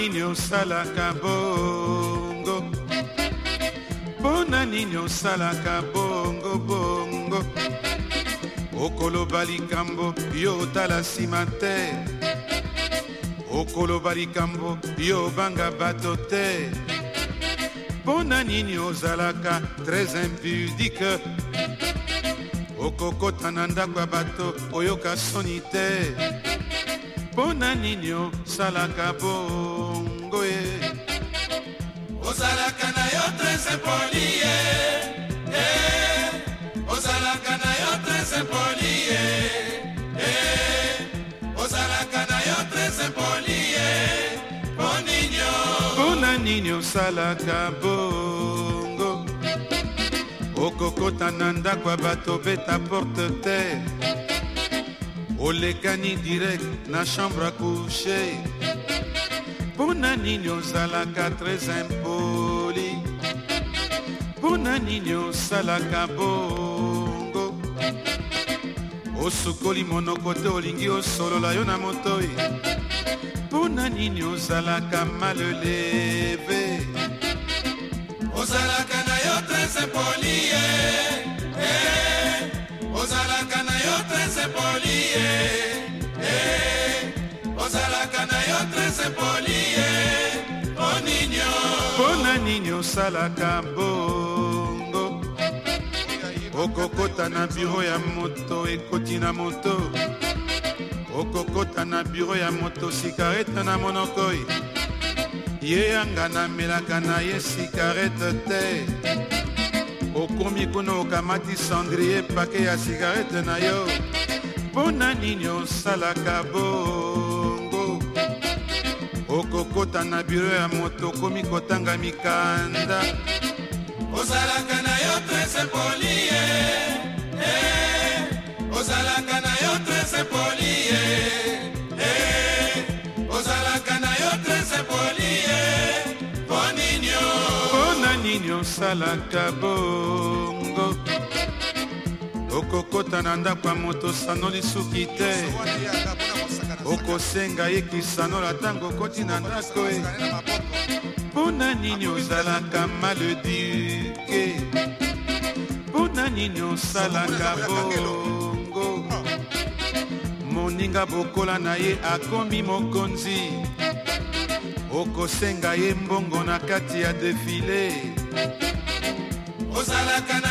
nini osalaka bongo mpona nini osalaka bongo bongo okoloba likambo yo otala nsima te okoloba likambo yo obanga bato te mpona nini ozalaka tres impudike okokota na ndako ya bato oyoka soni te mpo na nini osalaka boo bongo ye ozalaka na yo trese poli ye eh, ozalaka na yo trese poli ye eh, ozalaka na yo trese poli ye mpo ninio mpona nini osalaka bongo okokota na ndako ya bato beta porte te olekani direct na chambre a coucher mpo na nini ozalaka tres impoli mpo na nini osalaka bongo osukoli monoko te olingi osolola yo na motoi mpo na nini ozalaka maleleve ozalaka na yo tres impoli ye eh, eh. ozalaka na yo tres impoli ye eh. asepoli ye mpo ninyo mpo na nini osalaka bongo okokota na biro ya moto ekoti na moto okokota na biro ya moto sikarete na monokoi ye yanga namelaka na ye sikarete te okomi kuna okamati sandrie pake ya sikarete na yo mpo na nini osalaka bongo okokota na biro ya moto okomi kotanga mikanda ozalaka na yo trese polie eh, ozalaka na yo trese polie eh, ozalaka na yo trese polie mpo nini mpona nini osalaka bongo okokota na ndako ya moto sanoli suki te so, kosenga yekisano na ntango okoti na ndako e mpona nini ozalaka maledike mpona nini osalaka bongo moninga bokola na ye akomi mokonzi okosenga ye mbongo na kati ya defile ozalaka na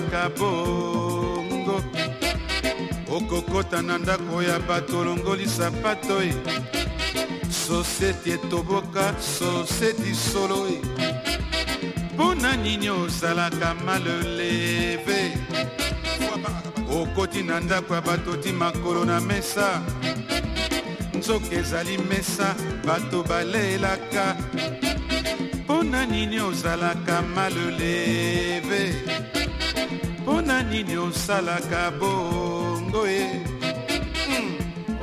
kaka bongo okokota na ndako ya bato olongoli sapato e eh. sosieti etoboka sosieti solo e eh. mpo na nini ozalaka maleleve okoti na ndako ya bato ti makolo na mesa nzoka ezali mesa bato balelaka mpo na nini ozalaka maleleve mpo na nini osalaka bongo ye hmm.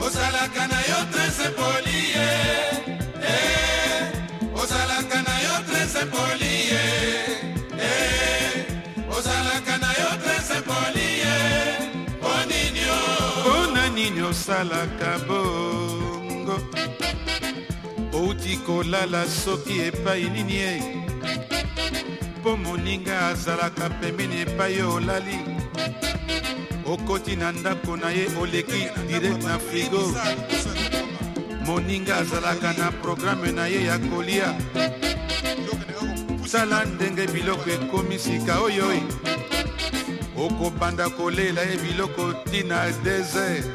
osalaka na yo trese poli ye eh. osalaka na yo trese poli ye eh. osalaka na yo trese poli ye mpo oh, nini o mpo na nini osalaka bongo outi kolala soki epai nini ye mpo moninga azalaka pembeni epai olali okoti na ndako na ye oleki direkt na frigo moninga azalaka na programe na ye ya kolia sala ndenge biloko ekomi sika oyoi e. okobanda kolela ye biloko ntina desert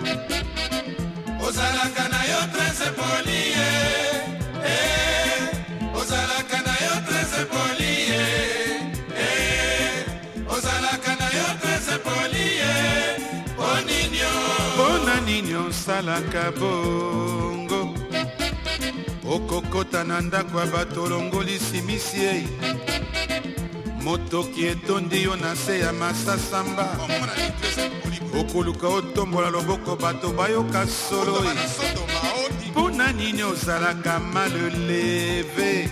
esalaka bongo okokota na ndako ya bato olongoli simisi ei motoki etondi yo na se ya masasamba okoluka otombola loboko bato bayoka solo mpo na nini ozalaka maleleve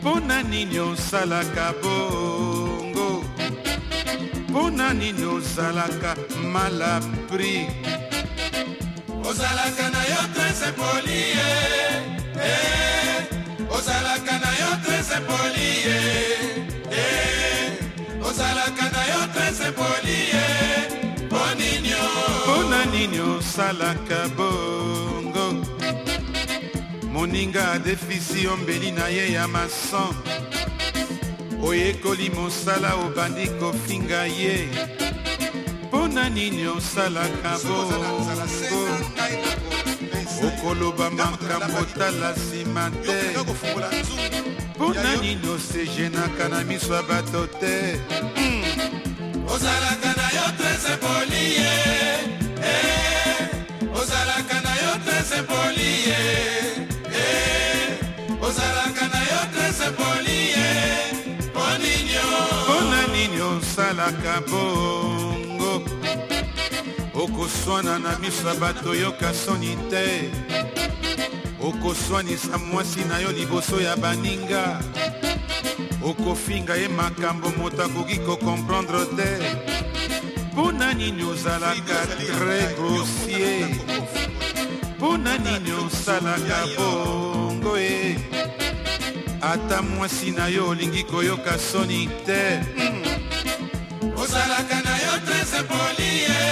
mpo na nini osalaka bongo mpo na nini ozalaka malapri ozalaka na yo trese poli ye eh, ozalaka na yo trese poli ye eh, ozalaka na yo trese poli ye mpo nini mpona nini osalaka bongo moninga adefisi ombeli na ye ya mason oyekoli mosala obandi kofinga ye mpona nini osalaka bo okoloba makambo tala nsima te mpona nini osejenaka na miso ya bato te hmm. ozalaka na yo tresepoli ye eh. ozalaka na yo tresepoli ye eh. ozalaka na yo tresepoli ye mpo nini mpo na nini osalaka bo okoswana na miso ya bato yoka soni te okoswanisa mwasi na yo liboso ya baninga okofinga ye makambo moto akoki kokomprendre te mpo na nini ozalaka tres grossier mpo na nini osalaka bongo e ata mwasi na yo olingi koyoka soni te mm. ozalaka na yo trese polie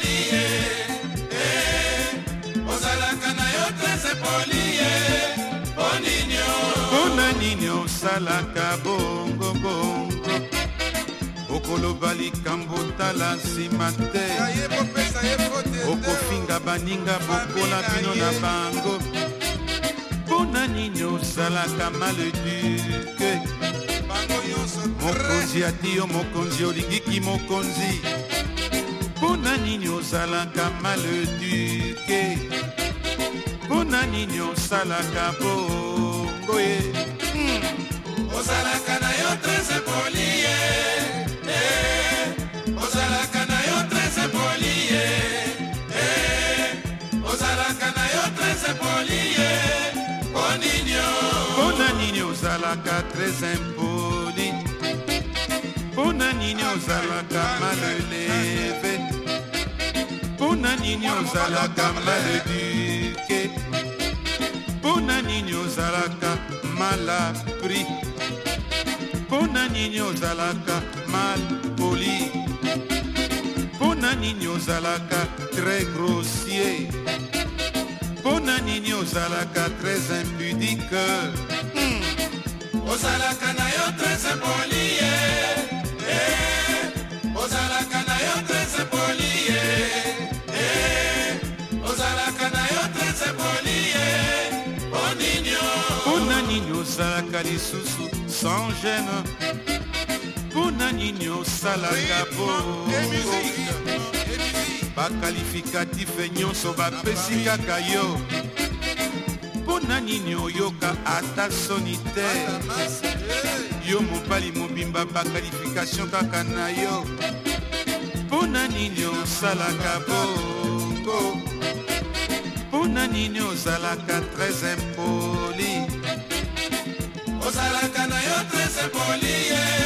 ozali ye eh, eh, ozalaka na yo trese poli ye mpo nini o mpona nini osalaka bongobongo okoloba likambo tala nsima te okofinga baninga bokola bino na bango mpona nini ozalaka maleduke eh. mokonzi ati yo mokonzi olingiki mokonzi mpo na nini ozalaka maleduke mpo na nini osalaka bongo ye hmm. ozalaka na yo trese poli ye eh. ozalaka na yo trese poli ye eh. ozalaka na yo trese poli ye mpo nini mpo na nini ozalaka trese impoli mpuna nini ozalaka maleleve mpuna nini ozalaka maleduke mpuna nini ozalaka malapri mpuna nini ozalaka mal poli mpuna nini ozalaka très grossier mpona nini ozalaka très impudique hmm. ozalaka na yo très impoli ye yeah. osalaka lisusu sans gene mpona nini osalaka po bakalifikatif nyonso bapesi kaka yo mpona nini oyoka ata soni te yo mobali mobimba bakalifikatio kaka na yo mpona nini osalaka bongo mpona nini ozalaka tres impoli ozalaka na yo trese poli ye eh.